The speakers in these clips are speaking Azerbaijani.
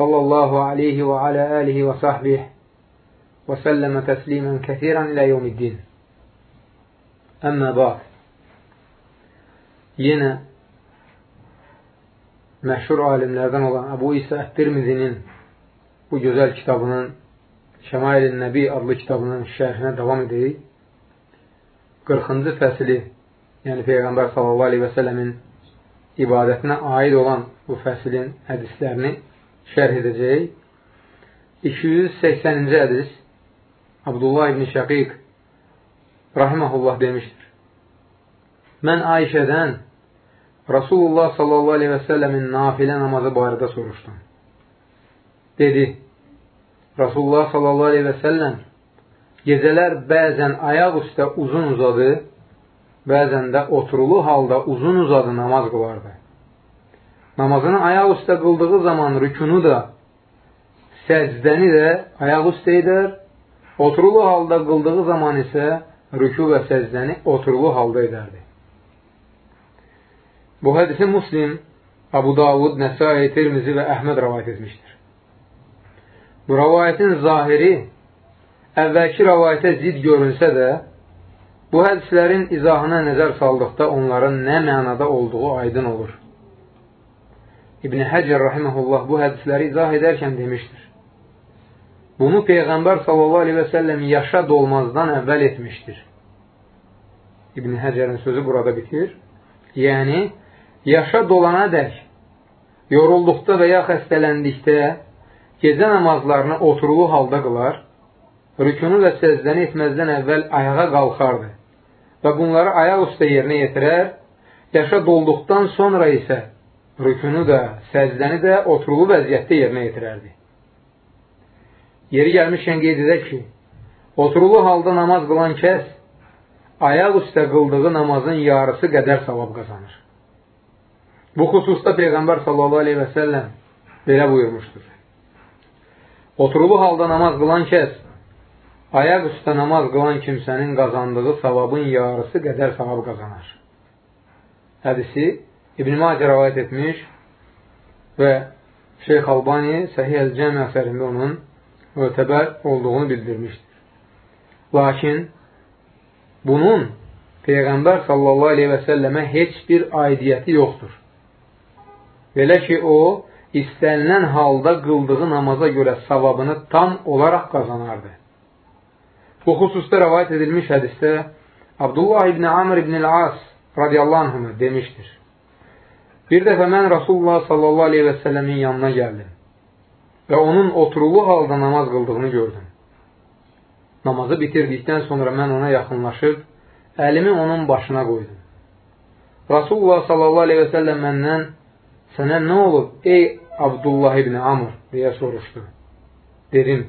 sallallahu aleyhi və alə alihi və sahbih və səlləmə təslimən kəthirən ilə yevmiddin. Əmmə bax, yenə məşhur alimlərdən olan Əbu İsa Əttirmizinin bu gözəl kitabının Şəmail-i Nəbi adlı kitabının şərhinə davam edirik. 40-cı fəsili, yəni Peyğəmbər sallallahu aleyhi və səlləmin ibadətinə aid olan bu fəsilin hədislərini şərh edəcəyik. 280-ci hədis Abdullah ibn Şəqiq rahiməhullah demişdir. Mən Ayşədən Rasulullah sallallahu aleyhi və səlləmin nafilə namazı barədə soruşdum. Dedi, Rasulullah sallallahu aleyhi və səlləm gecələr bəzən ayaq üstə uzun uzadı, bəzən də oturulu halda uzun uzadı namaz qılardı. Namazını ayaq üstə qıldığı zaman rükunu da, səcdəni də ayaq üstə edər, oturulu halda qıldığı zaman isə rükü və səcdəni oturulu halda edərdi. Bu hədisi Muslim, Abu Davud, Nəsai, Tirmizi və Əhməd rəvayət etmişdir. Bu rəvayətin zahiri əvvəlki rəvayətə zid görünsə də, bu hədislərin izahına nəzər saldıqda onların nə mənada olduğu aydın olur. İbn Həcər rahiməhullah bu hədisləri izah edərkən demişdir. Bunu Peyğəmbər sallallahu aleyhi və səlləm yaşa dolmazdan əvvəl etmişdir. İbn Həcərin sözü burada bitir. Yəni, yaşa dolana dək, yorulduqda və ya xəstələndikdə gecə namazlarını oturulu halda qılar, rükunu və səzdəni etməzdən əvvəl ayağa qalxardı və bunları ayaq üstə yerinə yetirər, yaşa dolduqdan sonra isə rükunu da, səzdəni də oturulu vəziyyətdə yerinə yetirərdi. Yeri gəlmişkən qeyd edək ki, oturulu halda namaz qılan kəs ayaq üstə qıldığı namazın yarısı qədər savab qazanır. Bu xüsusda Peyğəmbər sallallahu aleyhi və səlləm belə buyurmuşdur. Oturulu halda namaz qılan kəs, ayaq üstə namaz qılan kimsənin qazandığı savabın yarısı qədər savab qazanar. Hədisi İbn-i Macə rəvayət etmiş və Şeyx Albani Səhih Əl-Cəmi əsərində onun mötəbər olduğunu bildirmişdir. Lakin bunun Peyğəmbər sallallahu aleyhi və səlləmə heç bir aidiyyəti yoxdur. Belə ki, o, istənilən halda qıldığı namaza görə savabını tam olaraq qazanardı. Bu xüsusda rəvayət edilmiş hədisdə Abdullah ibn Amr ibn el-As radiyallahu anhümü demişdir. Bir dəfə mən Rasulullah sallallahu aleyhi və səlləmin yanına gəldim və onun oturulu halda namaz qıldığını gördüm. Namazı bitirdikdən sonra mən ona yaxınlaşıb, əlimi onun başına qoydum. Rasulullah sallallahu aleyhi və səlləm məndən sənə nə olub, ey Abdullah ibn Amr, deyə soruşdu. Dedim,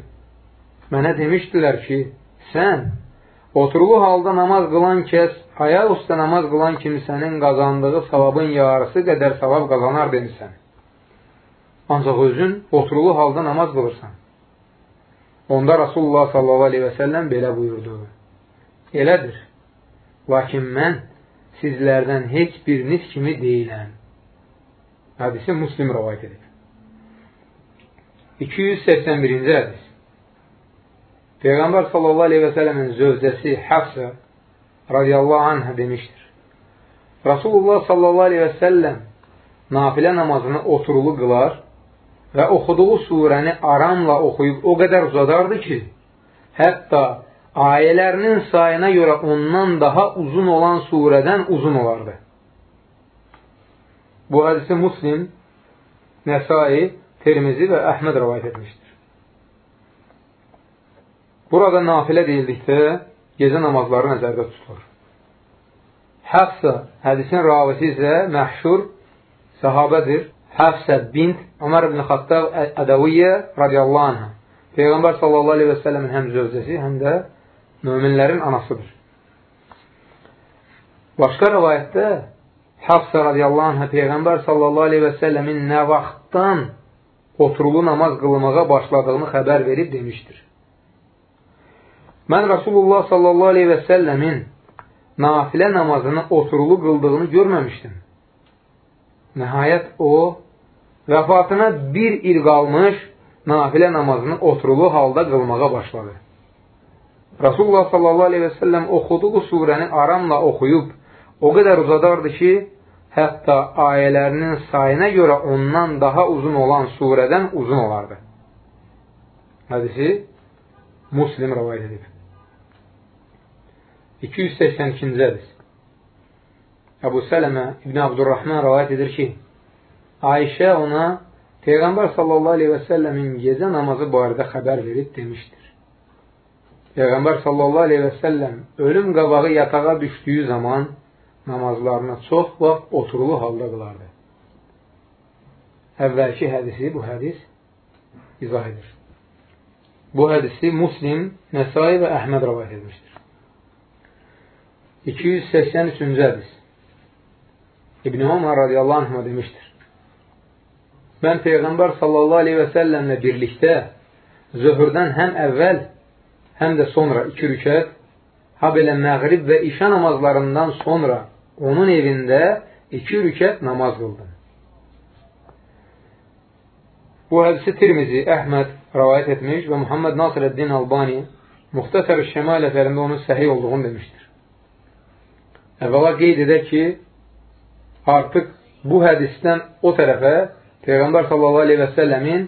mənə demişdilər ki, sən oturulu halda namaz qılan kəs, ayaq üstə namaz qılan kimsənin qazandığı savabın yarısı qədər savab qazanar demisən. Ancaq özün oturulu halda namaz qılırsan. Onda Rasulullah sallallahu aleyhi və səlləm belə buyurdu. Elədir. Lakin mən sizlərdən heç biriniz kimi deyiləm. Hədisi Muslim rəvayət edir. 281-ci hədis. Peyğəmbər sallallahu aleyhi və sələmin zövcəsi Hafsa radiyallahu anhə demişdir. Rasulullah sallallahu aleyhi və səlləm nafilə namazını oturulu qılar və oxuduğu surəni aramla oxuyub o qədər uzadardı ki, hətta ayələrinin sayına görə ondan daha uzun olan surədən uzun olardı. Bu hədisi Muslim, Nəsai, Tirmizi və Əhməd rəvayət etmişdir. Burada nafilə deyildikdə gecə namazları nəzərdə tutulur. Həfsə hədisin ravisi isə məşhur sahabədir. Həfsə bint Ömər ibn Xattab Ədəviyyə radiyallahu anhə. Peyğəmbər sallallahu aleyhi və səlləmin həm zövcəsi, həm də möminlərin anasıdır. Başqa rəvayətdə Hafsa radiyallahu anhə Peyğəmbər sallallahu aleyhi və səlləmin nə vaxtdan oturulu namaz qılmağa başladığını xəbər verib demişdir. Mən Rasulullah sallallahu aleyhi və səlləmin nafilə namazını oturulu qıldığını görməmişdim. Nəhayət o, vəfatına bir il qalmış nafilə namazını oturulu halda qılmağa başladı. Rasulullah sallallahu aleyhi və səlləm oxuduğu surəni aramla oxuyub, o qədər uzadardı ki, hətta ayələrinin sayına görə ondan daha uzun olan surədən uzun olardı. Hədisi Muslim rəvayət edib. 282-ci hədis. Əbu Sələmə İbn Abdurrahman rəvayət edir ki, Ayşə ona Peyğəmbər sallallahu aleyhi və səlləmin gecə namazı barədə xəbər verib demişdir. Peyğəmbər sallallahu aleyhi və səlləm ölüm qabağı yatağa düşdüyü zaman namazlarına çox vaxt oturulu halda qılardı. Əvvəlki hədisi, bu hədis izah edir. Bu hədisi Muslim, Nəsai və Əhməd rəvayət etmişdir. 283-cü hədis. İbn Umar radiyallahu anh demişdir. Mən Peyğəmbər sallallahu aleyhi və səlləmlə birlikdə zöhrdən həm əvvəl, həm də sonra iki rükət, ha belə məğrib və işə namazlarından sonra onun evində iki rükət namaz qıldım. Bu hədisi Tirmizi, Əhməd rəvayət etmiş və Muhammed Nasirəddin Albani Muxtasar-ı Şəmal əsərində onun səhih olduğunu demişdir. Əvvəla qeyd edək ki, artıq bu hədisdən o tərəfə Peyğəmbər sallallahu aleyhi və səlləmin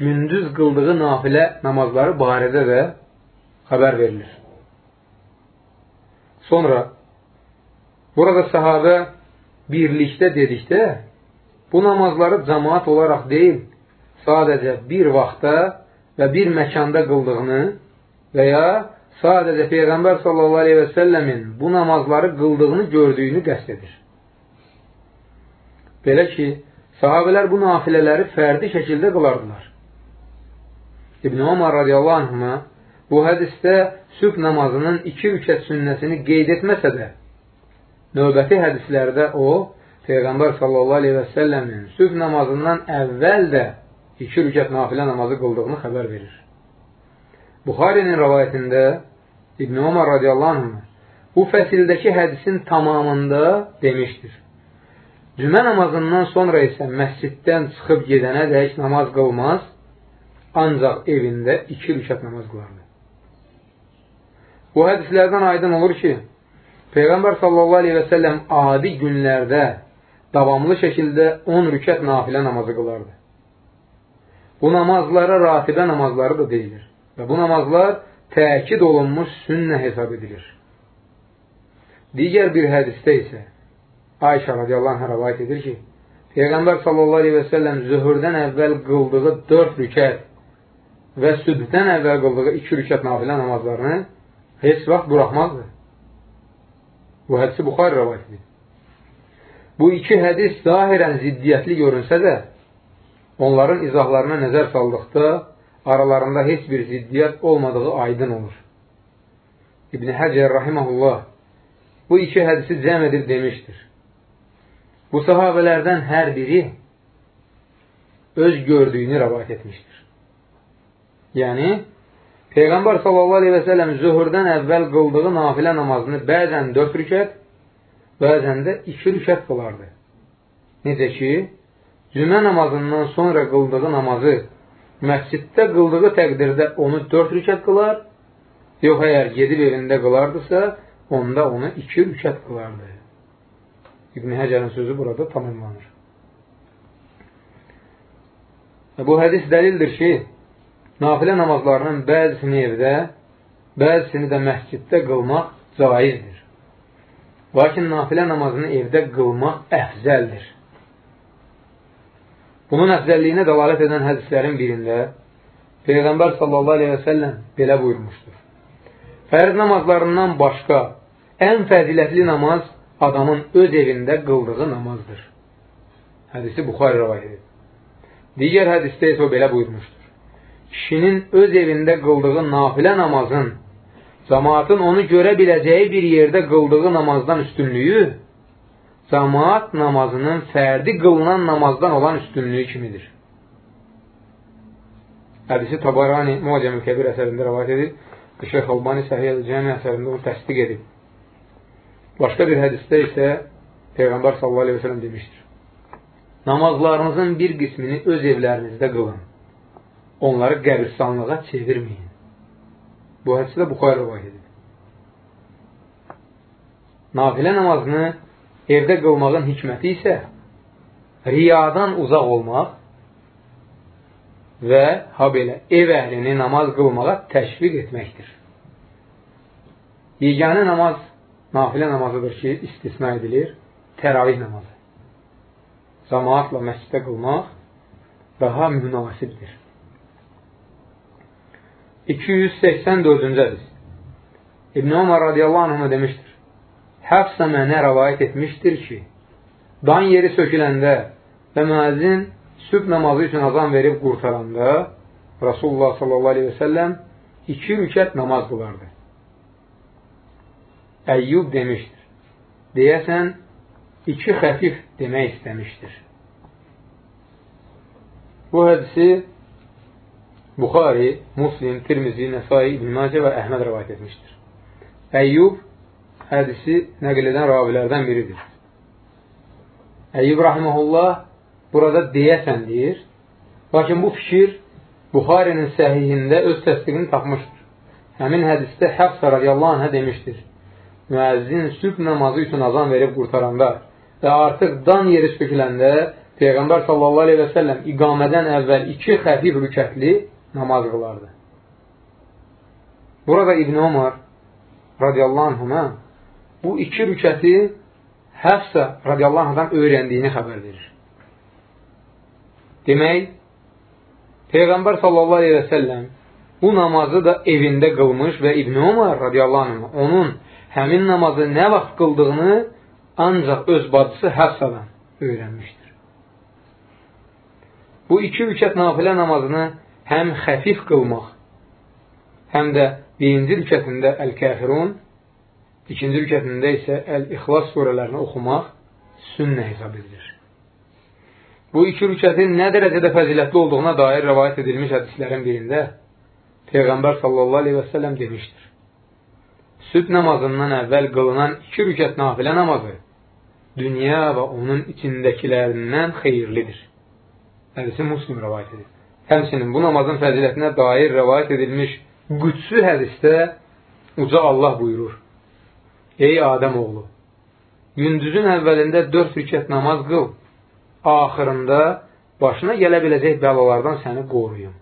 gündüz qıldığı nafilə namazları barədə də xəbər verilir. Sonra burada sahabə birlikdə dedikdə bu namazları cəmaat olaraq deyil, sadəcə bir vaxtda və bir məkanda qıldığını və ya sadəcə Peyğəmbər sallallahu aleyhi və səlləmin bu namazları qıldığını gördüyünü qəst edir. Belə ki, sahabələr bu nafilələri fərdi şəkildə qılardılar. İbn Omar radiyallahu anhına bu hədisdə sübh namazının iki rükət sünnəsini qeyd etməsə də, növbəti hədislərdə o, Peyğəmbər sallallahu aleyhi və səlləmin sübh namazından əvvəl də iki rükət nafilə namazı qıldığını xəbər verir. Buxarinin rəvayətində İbn Umar radiyallahu anh bu fəsildəki hədisin tamamında demişdir. Cümə namazından sonra isə məsciddən çıxıb gedənə dək namaz qılmaz, ancaq evində iki rükət namaz qılardı. Bu hədislərdən aydın olur ki, Peyğəmbər sallallahu aleyhi və səlləm adi günlərdə davamlı şəkildə 10 rükət nafilə namazı qılardı. Bu namazlara ratibə namazları da deyilir. Və bu namazlar təkid olunmuş sünnə hesab edilir. Digər bir hədisdə isə Ayşə radiyallahu anh rəvayət edir ki, Peyğəmbər sallallahu aleyhi və səlləm zöhürdən əvvəl qıldığı 4 rükət və sübhdən əvvəl qıldığı 2 rükət nafilə namazlarını heç vaxt buraxmazdı. Bu hədisi Buxar rəvayət edir. Bu iki hədis zahirən ziddiyyətli görünsə də, onların izahlarına nəzər saldıqda aralarında heç bir ziddiyyət olmadığı aydın olur. İbn Həcər rahiməhullah bu iki hədisi cəm edib demişdir. Bu sahabələrdən hər biri öz gördüyünü rəvayət etmişdir. Yəni, Peyğəmbər sallallahu aleyhi və səlləm zöhrdən əvvəl qıldığı nafilə namazını bəzən 4 rükət, bəzən də 2 rükət qılardı. Necə ki, cümə namazından sonra qıldığı namazı məsciddə qıldığı təqdirdə onu 4 rükət qılar, yox, əgər gedib evində qılardısa, onda onu 2 rükət qılardı. İbn Həcərin sözü burada tamamlanır. Bu hədis dəlildir ki, nafilə namazlarının bəzisini evdə, bəzisini də məsciddə qılmaq caizdir. Lakin nafilə namazını evdə qılmaq əfzəldir. Bunun əfzəlliyinə dəlalət edən hədislərin birində Peyğəmbər sallallahu aleyhi və səlləm belə buyurmuşdur. Fərz namazlarından başqa ən fəzilətli namaz adamın öz evində qıldığı namazdır. Hədisi Buxari rəvayət edir. Digər hədisdə isə o belə buyurmuşdur. Kişinin öz evində qıldığı nafilə namazın cəmaatın onu görə biləcəyi bir yerdə qıldığı namazdan üstünlüyü cəmaat namazının fərdi qılınan namazdan olan üstünlüyü kimidir. Hədisi Tabarani Muacəmül Kəbir əsərində rəvayət edir. Şeyx Albani Səhiyyə Cəmi əsərində onu təsdiq edib. Başqa bir hədisdə isə Peyğəmbər sallallahu aleyhi ve sellem demişdir. Namazlarınızın bir qismini öz evlərinizdə qılın. Onları qəbirstanlığa çevirməyin. Bu hədisdə Buxarə rivayət edir. Nafilə namazını evdə qılmağın hikməti isə riyadan uzaq olmaq və ha belə ev əhlini namaz qılmağa təşviq etməkdir. Yeganə namaz nafilə namazıdır ki, istisna edilir, təravih namazı cəmaatla məscidə qılmaq daha münasibdir. 284-cü hədis İbn Ömər radiyallahu anhına demişdir. Həfsə mənə rəvayət etmişdir ki, dan yeri söküləndə və müəzzin sübh namazı üçün azan verib qurtaranda Rasulullah sallallahu aleyhi və səlləm iki rükət namaz qılardı. Əyyub demişdir. Deyəsən, iki xəfif demək istəmişdir. Bu hədisi Buxari, Muslim, Tirmizi, Nəsai, İbn Macə və Əhməd rəvayət etmişdir. Əyyub hədisi nəql edən ravilərdən biridir. Əyyub rahiməhullah burada deyəsən deyir. Lakin bu fikir Buxarinin səhihində öz təsdiqini tapmışdır. Həmin hədisdə Həfsə radiyallahu anhə demişdir. Müəzzin sübh namazı üçün azan verib qurtaranda və artıq dan yeri söküləndə Peyğəmbər sallallahu aleyhi və səlləm iqamədən əvvəl iki xəfif rükətli namaz qılardı. Burada İbn Ömər radiyallahu anhına bu iki rükəti Həfsə radiyallahu anhadan öyrəndiyini xəbər verir. Demək, Peyğəmbər sallallahu aleyhi və səlləm bu namazı da evində qılmış və İbn Ömər radiyallahu anh onun həmin namazı nə vaxt qıldığını ancaq öz bacısı Həfsadan öyrənmişdir. Bu iki rükət nafilə namazını həm xəfif qılmaq, həm də birinci rükətində Əl-Kəfirun, ikinci rükətində isə Əl-İxlas surələrini oxumaq sünnə hesab edilir. Bu iki rükətin nə dərəcədə fəzilətli olduğuna dair rəvayət edilmiş hədislərin birində Peyğəmbər sallallahu aleyhi və səlləm demişdir. Sübh namazından əvvəl qılınan iki rükət nafilə namazı dünya və onun içindəkilərindən xeyirlidir. Hədisi muslim rəvayət edir. Həmsinin bu namazın fəzilətinə dair rəvayət edilmiş qüdsü hədisdə uca Allah buyurur. Ey Adəm oğlu, gündüzün əvvəlində dörd rükət namaz qıl, axırında başına gələ biləcək bəlalardan səni qoruyum.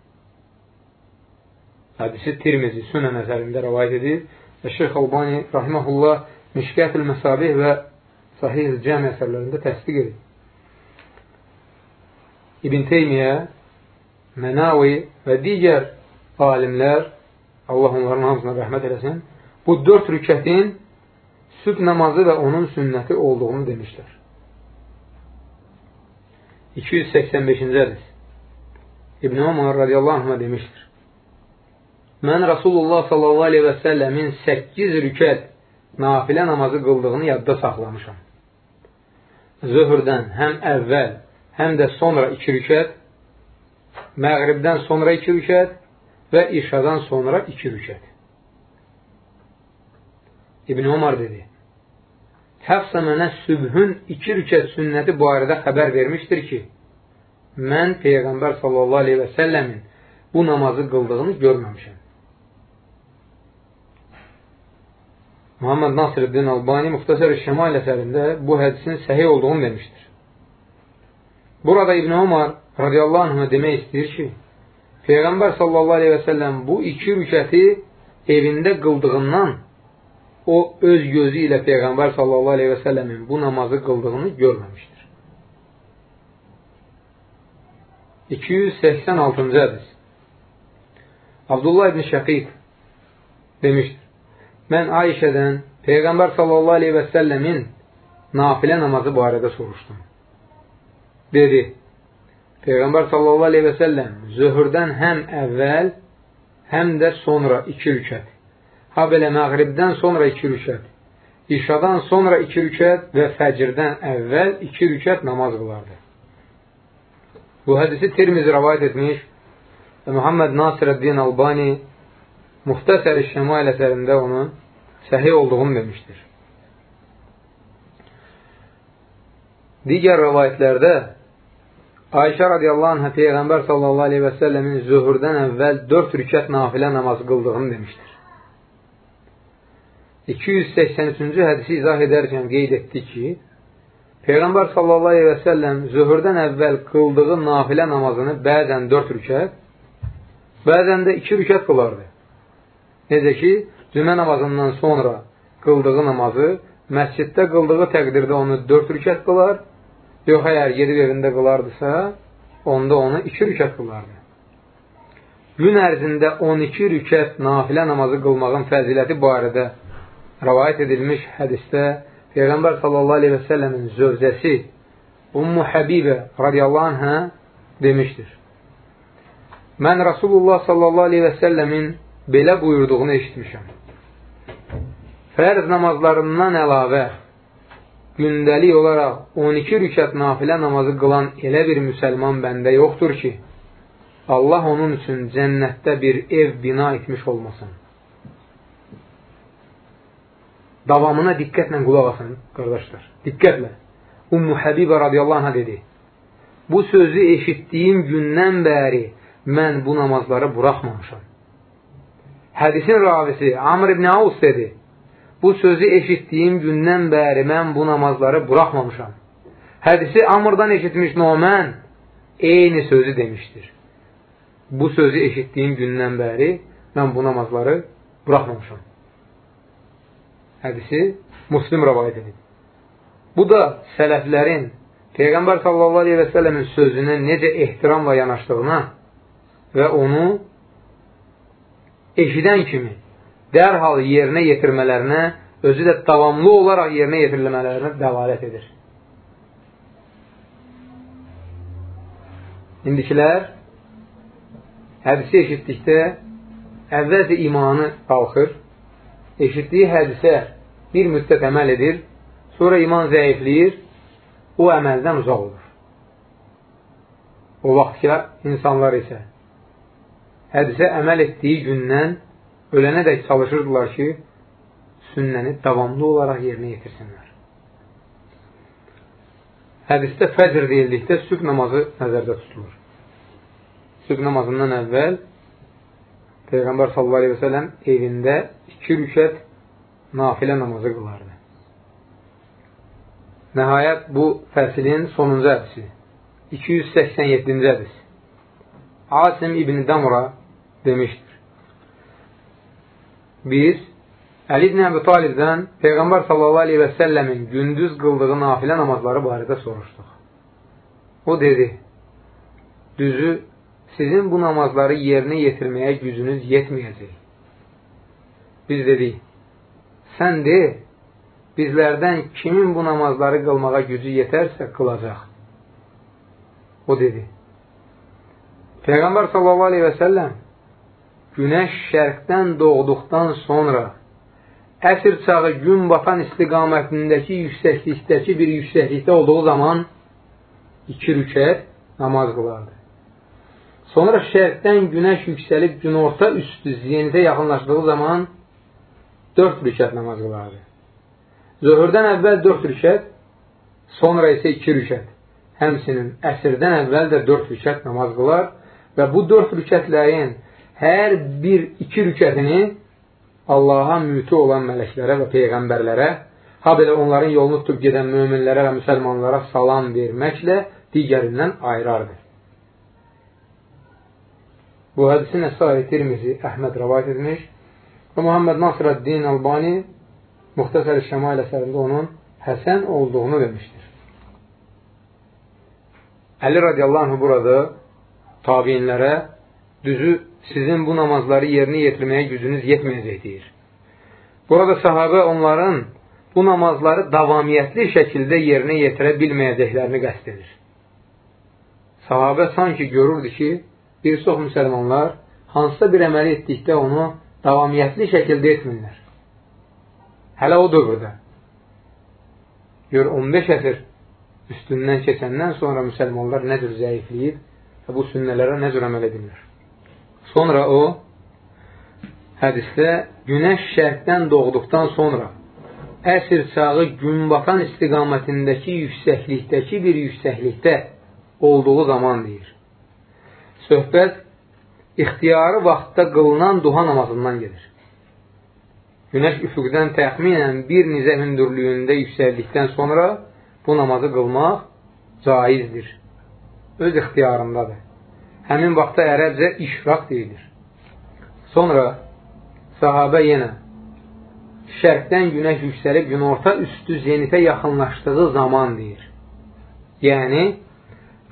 Hədisi Tirmizi Sünən əsərində rəvayət edir və Şeyx Albani Rahiməhullah Mişkət-ül Məsabih və Sahih Cəmi əsərlərində təsdiq edir. İbn Teymiyyə, Mənavi və digər alimlər, Allah onların hamısına rəhmət eləsin, bu dörd rükətin sübh namazı və onun sünnəti olduğunu demişlər. 285-ci hədis İbn Ömər radiyallahu anhına demişdir. Mən Rasulullah sallallahu aleyhi və səlləmin 8 rükət nafilə namazı qıldığını yadda saxlamışam zöhrdən həm əvvəl, həm də sonra iki rükət, məğribdən sonra iki rükət və işadan sonra iki rükət. İbn Omar dedi, Həfsə mənə sübhün iki rükət sünnəti barədə xəbər vermişdir ki, mən Peyğəmbər sallallahu aleyhi və səlləmin bu namazı qıldığını görməmişəm. Muhammed Nasirəddin Albani Muxtasar-ı Şəmal əsərində bu hədisin səhih olduğunu demişdir. Burada İbn Umar radiyallahu anhına demək istəyir ki, Peyğəmbər sallallahu aleyhi və səlləm bu iki rükəti evində qıldığından o öz gözü ilə Peyğəmbər sallallahu aleyhi və səlləmin bu namazı qıldığını görməmişdir. 286-cı hədis Abdullah ibn Şəqiq demişdir. Mən Ayşədən Peyğəmbər sallallahu aleyhi və səlləmin nafilə namazı barədə soruşdum. dedi, Peyğəmbər sallallahu aleyhi və səlləm zöhrdən həm əvvəl, həm də sonra iki rükət. Ha belə məğribdən sonra iki rükət, işadan sonra iki rükət və fəcirdən əvvəl iki rükət namaz qılardı. Bu hədisi Tirmizi rəvayət etmiş və Muhammed Nasirəddin Albani Muxtəsər-i Şəmail əsərində onun səhih olduğunu demişdir. Digər rəvayətlərdə Ayşə radiyallahu anhə Peyğəmbər sallallahu aleyhi və səlləmin zöhrdən əvvəl 4 rükət nafilə namaz qıldığını demişdir. 283-cü hədisi izah edərkən qeyd etdi ki, Peyğəmbər sallallahu aleyhi və səlləm zöhrdən əvvəl qıldığı nafilə namazını bəzən 4 rükət, bəzən də 2 rükət qılardı. Necə ki, cümə namazından sonra qıldığı namazı məsciddə qıldığı təqdirdə onu 4 rükət qılar, Yox, əgər gedib evində qılardısa, onda onu iki rükət qılardı. Gün ərzində 12 rükət nafilə namazı qılmağın fəziləti barədə rəvayət edilmiş hədisdə Peyğəmbər sallallahu aleyhi və səlləmin zövcəsi Ummu Həbibə radiyallahu anhə demişdir. Mən Rasulullah sallallahu aleyhi və səlləmin belə buyurduğunu eşitmişəm. Fərz namazlarından əlavə gündəlik olaraq 12 rükət nafilə namazı qılan elə bir müsəlman bəndə yoxdur ki, Allah onun üçün cənnətdə bir ev bina etmiş olmasın. Davamına diqqətlə qulaq asın, qardaşlar. Diqqətlə. Ummu Həbibə radiyallahu anhə dedi. Bu sözü eşitdiyim gündən bəri mən bu namazları buraxmamışam. Hədisin ravisi Amr ibn Avus dedi bu sözü eşitdiyim gündən bəri mən bu namazları buraxmamışam. Hədisi Amrdan eşitmiş Nomən eyni sözü demişdir. Bu sözü eşitdiyim gündən bəri mən bu namazları buraxmamışam. Hədisi Muslim rəvayət edib. Bu da sələflərin Peyğəmbər sallallahu aleyhi və səlləmin sözünə necə ehtiramla yanaşdığına və onu eşidən kimi dərhal yerinə yetirmələrinə, özü də davamlı olaraq yerinə yetirilmələrinə dəvalət edir. İndikilər hədisi eşitdikdə əvvəlcə imanı qalxır, eşitdiyi hədisə bir müddət əməl edir, sonra iman zəifləyir, o əməldən uzaq olur. O vaxt ki, insanlar isə hədisə əməl etdiyi gündən ölənə dək çalışırdılar ki, sünnəni davamlı olaraq yerinə yetirsinlər. Hədisdə fəcr deyildikdə sübh namazı nəzərdə tutulur. Sübh namazından əvvəl Peyğəmbər sələm evində iki rükət nafilə namazı qılardı. Nəhayət bu fəsilin sonuncu hədisi 287-ci hədis Asim İbn Damra demişdir biz Əli ibn Əbi Talibdən Peyğəmbər səlləmin gündüz qıldığı nafilə namazları barədə soruşduq. O dedi, düzü, sizin bu namazları yerinə yetirməyə gücünüz yetməyəcək. Biz dedik, sən de, bizlərdən kimin bu namazları qılmağa gücü yetərsə qılacaq. O dedi, Peyğəmbər sallallahu aleyhi və səlləm günəş şərqdən doğduqdan sonra əsr çağı gün batan istiqamətindəki yüksəklikdəki bir yüksəklikdə olduğu zaman iki rükət namaz qılardı. Sonra şərqdən günəş yüksəlib günorta üstü zenitə yaxınlaşdığı zaman dörd rükət namaz qılardı. Zöhrdən əvvəl dörd rükət, sonra isə iki rükət. Həmsinin əsrdən əvvəl də dörd rükət namaz qılar və bu dörd rükətlərin hər bir iki rükətini Allaha mütü olan mələklərə və peyğəmbərlərə, ha belə onların yolunu tutub gedən möminlərə və müsəlmanlara salam verməklə digərindən ayırardı. Bu hədisi Nəsai Tirmizi Əhməd rəvayət etmiş və Muhammed Nasrəddin Albani Muxtəsər-i Şəmail əsərində onun Həsən olduğunu demişdir. Əli radiyallahu anh burada tabinlərə düzü sizin bu namazları yerinə yetirməyə gücünüz yetməyəcək deyir. Burada sahabə onların bu namazları davamiyyətli şəkildə yerinə yetirə bilməyəcəklərini qəst edir. sahabə sanki görürdü ki, bir çox müsəlmanlar hansısa bir əməli etdikdə onu davamiyyətli şəkildə etmirlər. Hələ o dövrdə. Gör, 15 əsr üstündən keçəndən sonra müsəlmanlar nə cür zəifləyib və bu sünnələrə nə cür əməl edirlər. Sonra o, hədisdə günəş şərqdən doğduqdan sonra əsr çağı günbatan istiqamətindəki yüksəklikdəki bir yüksəklikdə olduğu zaman deyir. Söhbət ixtiyarı vaxtda qılınan duha namazından gedir. Günəş üfüqdən təxminən bir nizə hündürlüyündə yüksəldikdən sonra bu namazı qılmaq caizdir. Öz ixtiyarındadır. Həmin vaxtda ərəbcə işraq deyilir. Sonra sahabə yenə şərqdən günəş yüksəlib günorta üstü zenitə yaxınlaşdığı zaman deyir. Yəni,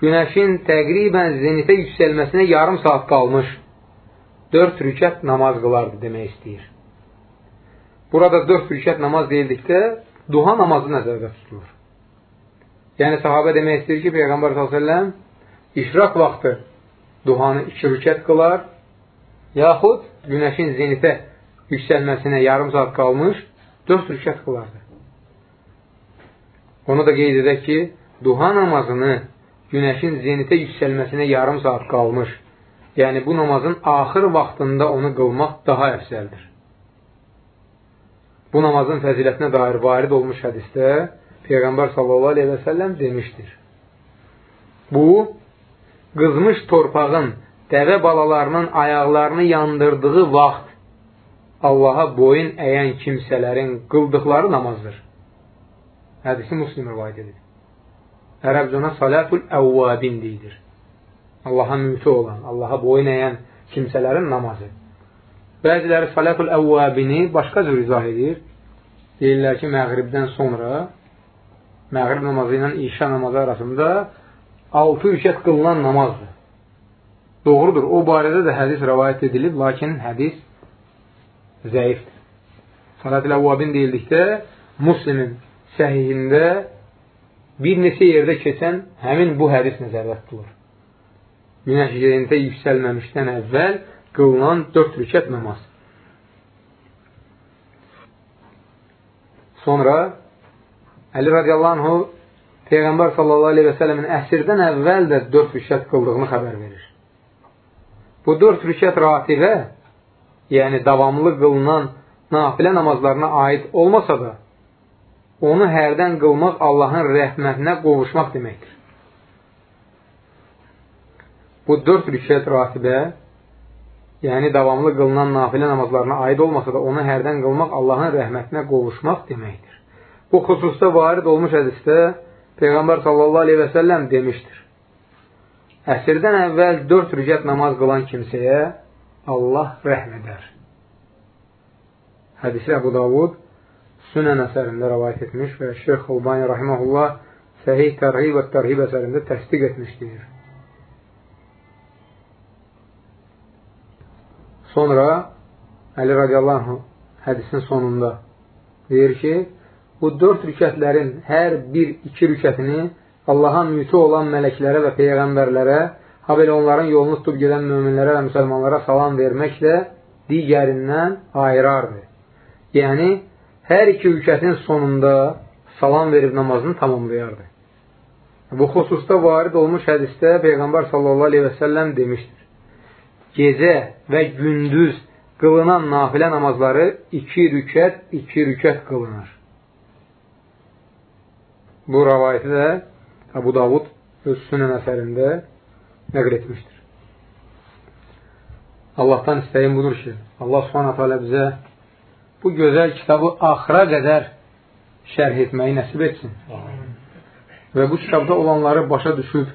günəşin təqribən zenitə yüksəlməsinə yarım saat qalmış dörd rükət namaz qılardı demək istəyir. Burada dörd rükət namaz deyildikdə duha namazı nəzərdə tutulur. Yəni, sahabə demək istəyir ki, Peyğəmbər s.ə.v işraq vaxtı duhanı iki rükət qılar, yaxud günəşin zenitə yüksəlməsinə yarım saat qalmış dörd rükət qılardı. Onu da qeyd edək ki, duha namazını günəşin zenitə yüksəlməsinə yarım saat qalmış, yəni bu namazın axır vaxtında onu qılmaq daha əfsəldir. Bu namazın fəzilətinə dair varid olmuş hədisdə Peyğəmbər səlləm demişdir. Bu, qızmış torpağın dəvə balalarının ayaqlarını yandırdığı vaxt Allaha boyun əyən kimsələrin qıldıqları namazdır. Hədisi muslim rivayət edir. Ərəbcə ona salatul əvvabin deyilir. Allaha mütü olan, Allaha boyun əyən kimsələrin namazı. Bəziləri salatul əvvabini başqa cür izah edir. Deyirlər ki, məğribdən sonra məğrib namazı ilə işə namazı arasında 6 rükət qılınan namazdır. Doğrudur, o barədə də hədis rəvayət edilib, lakin hədis zəifdir. Salatul əvvabin deyildikdə Muslimin səhihində bir neçə yerdə keçən həmin bu hədis nəzərdə tutulur. Günəş yerində yüksəlməmişdən əvvəl qılınan dörd rükət namaz. Sonra Əli radiyallahu anhu Peyğəmbər sallallahu aleyhi və sələmin əsrdən əvvəl də dörd rükət qıldığını xəbər verir. Bu dörd rükət ratibə, yəni davamlı qılınan nafilə namazlarına aid olmasa da, onu hərdən qılmaq Allahın rəhmətinə qovuşmaq deməkdir. Bu dörd rükət ratibə, yəni davamlı qılınan nafilə namazlarına aid olmasa da onu hərdən qılmaq Allahın rəhmətinə qovuşmaq deməkdir. Bu xüsusda varid olmuş hədisdə Peyğəmbər sallallahu aleyhi və səlləm demişdir. Əsrdən əvvəl dörd rükət namaz qılan kimsəyə Allah rəhm edər. Hədisi Əbu Davud Sünən əsərində rəvayət etmiş və Şeyx Albani rahiməhullah Səhih Tərhib və Tərhib əsərində təsdiq etmişdir. Sonra Əli radiyallahu hədisin sonunda deyir ki, bu dörd rükətlərin hər bir iki rükətini Allaha mütü olan mələklərə və peyğəmbərlərə, ha belə onların yolunu tutub gedən möminlərə və müsəlmanlara salam verməklə digərindən ayırardı. Yəni, hər iki rükətin sonunda salam verib namazını tamamlayardı. Bu xüsusda varid olmuş hədisdə Peyğəmbər sallallahu aleyhi və səlləm demişdir. Gecə və gündüz qılınan nafilə namazları iki rükət, iki rükət qılınır. Bu rəvayəti də Əbu Davud öz sünən əsərində nəql etmişdir. Allahdan istəyim budur ki, Allah subhanətə alə bizə bu gözəl kitabı axıra qədər şərh etməyi nəsib etsin. Və bu kitabda olanları başa düşüb,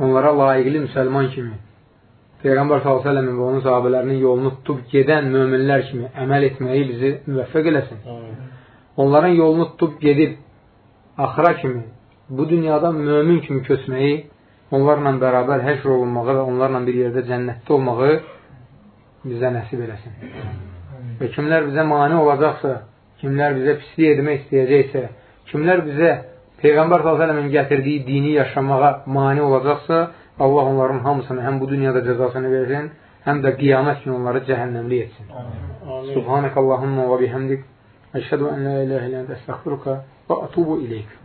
onlara layiqli müsəlman kimi, Peyğəmbər s.ə.v və onun sahabələrinin yolunu tutub gedən möminlər kimi əməl etməyi bizi müvəffəq eləsin. Onların yolunu tutub gedib, axıra kimi, bu dünyada mömin kimi köçməyi, onlarla bərabər həşr olunmağı və onlarla bir yerdə cənnətdə olmağı bizə nəsib eləsin. Və kimlər bizə mani olacaqsa, kimlər bizə pislik etmək istəyəcəksə, kimlər bizə Peyğəmbər s.ə.v-in gətirdiyi dini yaşamağa mani olacaqsa, Allah onların hamısını həm bu dünyada cəzasını versin, həm də qiyamət günü onları cəhənnəmli etsin. Subhanəkallahumma və bihəmdik. Əşhədu ən la iləhə ilə əstəxfiruka və atubu ileyk.